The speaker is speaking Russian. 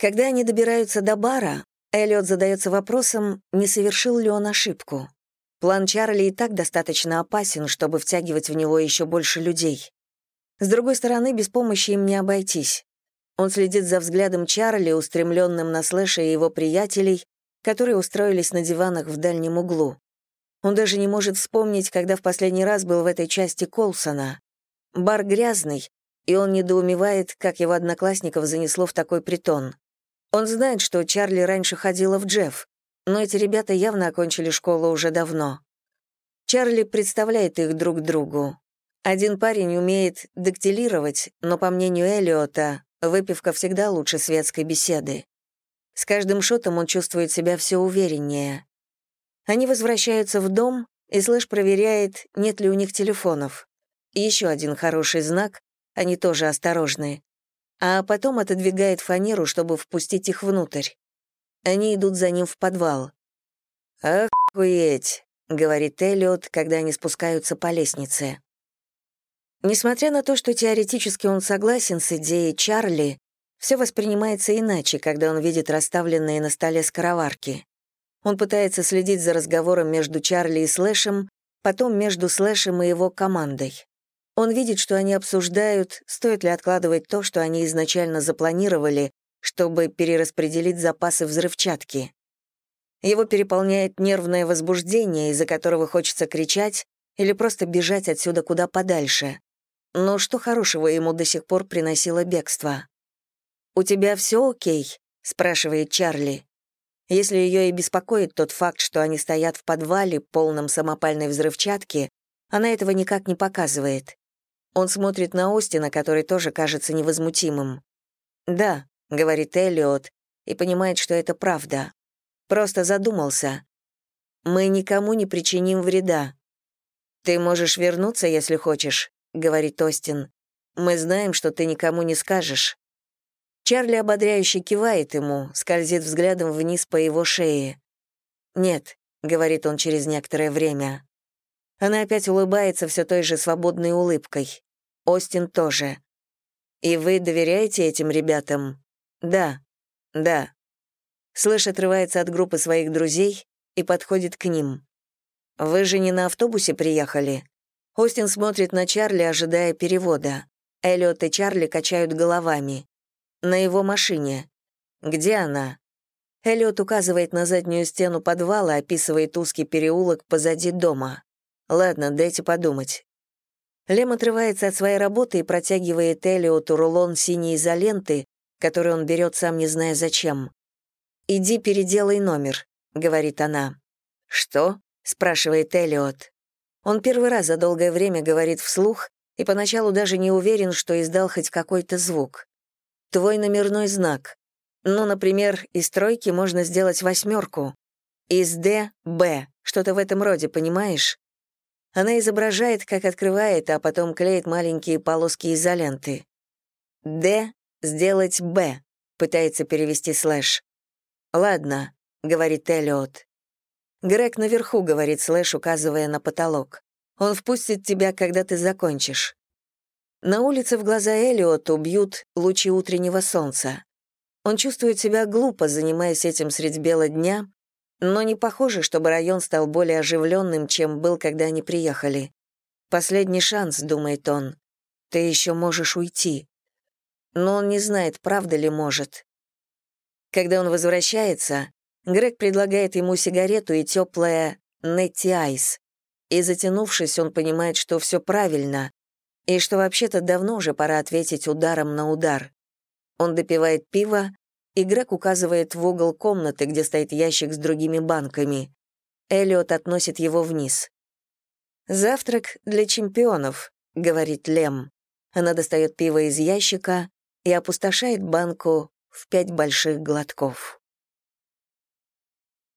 Когда они добираются до бара, Эллиот задается вопросом, не совершил ли он ошибку. План Чарли и так достаточно опасен, чтобы втягивать в него еще больше людей. С другой стороны, без помощи им не обойтись. Он следит за взглядом Чарли, устремленным на Слэша и его приятелей, которые устроились на диванах в дальнем углу. Он даже не может вспомнить, когда в последний раз был в этой части Колсона. Бар грязный, и он недоумевает, как его одноклассников занесло в такой притон. Он знает, что Чарли раньше ходила в Джефф, но эти ребята явно окончили школу уже давно. Чарли представляет их друг другу. Один парень умеет дактилировать, но, по мнению Эллиота, выпивка всегда лучше светской беседы. С каждым шотом он чувствует себя все увереннее. Они возвращаются в дом, и Слэш проверяет, нет ли у них телефонов. Еще один хороший знак, они тоже осторожны а потом отодвигает фанеру, чтобы впустить их внутрь. Они идут за ним в подвал. «Охуеть», — говорит Эллиот, когда они спускаются по лестнице. Несмотря на то, что теоретически он согласен с идеей Чарли, все воспринимается иначе, когда он видит расставленные на столе скороварки. Он пытается следить за разговором между Чарли и Слэшем, потом между Слэшем и его командой. Он видит, что они обсуждают, стоит ли откладывать то, что они изначально запланировали, чтобы перераспределить запасы взрывчатки. Его переполняет нервное возбуждение, из-за которого хочется кричать или просто бежать отсюда куда подальше. Но что хорошего ему до сих пор приносило бегство? «У тебя все окей?» — спрашивает Чарли. Если ее и беспокоит тот факт, что они стоят в подвале, полном самопальной взрывчатки, она этого никак не показывает. Он смотрит на Остина, который тоже кажется невозмутимым. «Да», — говорит Эллиот, и понимает, что это правда. Просто задумался. «Мы никому не причиним вреда». «Ты можешь вернуться, если хочешь», — говорит Остин. «Мы знаем, что ты никому не скажешь». Чарли ободряюще кивает ему, скользит взглядом вниз по его шее. «Нет», — говорит он через некоторое время. Она опять улыбается все той же свободной улыбкой. Остин тоже. «И вы доверяете этим ребятам?» «Да, да». Слэш отрывается от группы своих друзей и подходит к ним. «Вы же не на автобусе приехали?» Остин смотрит на Чарли, ожидая перевода. Эллиот и Чарли качают головами. «На его машине. Где она?» Эллиот указывает на заднюю стену подвала, описывает узкий переулок позади дома. Ладно, дайте подумать. Лем отрывается от своей работы и протягивает Элиоту рулон синей изоленты, который он берет сам не зная зачем. «Иди переделай номер», — говорит она. «Что?» — спрашивает Элиот. Он первый раз за долгое время говорит вслух и поначалу даже не уверен, что издал хоть какой-то звук. «Твой номерной знак. Ну, например, из тройки можно сделать восьмерку. Из Д — Б, что-то в этом роде, понимаешь? Она изображает, как открывает, а потом клеит маленькие полоски изоленты. «Д» — сделать «Б», — пытается перевести слэш. «Ладно», — говорит Эллиот. Грег наверху, говорит слэш, указывая на потолок. «Он впустит тебя, когда ты закончишь». На улице в глаза Эллиоту бьют лучи утреннего солнца. Он чувствует себя глупо, занимаясь этим средь бела дня, но не похоже, чтобы район стал более оживленным, чем был, когда они приехали. «Последний шанс», — думает он. «Ты еще можешь уйти». Но он не знает, правда ли может. Когда он возвращается, Грег предлагает ему сигарету и теплое «Нетти Айс». И затянувшись, он понимает, что все правильно, и что вообще-то давно уже пора ответить ударом на удар. Он допивает пиво, и Грег указывает в угол комнаты, где стоит ящик с другими банками. Эллиот относит его вниз. «Завтрак для чемпионов», — говорит Лем. Она достает пиво из ящика и опустошает банку в пять больших глотков.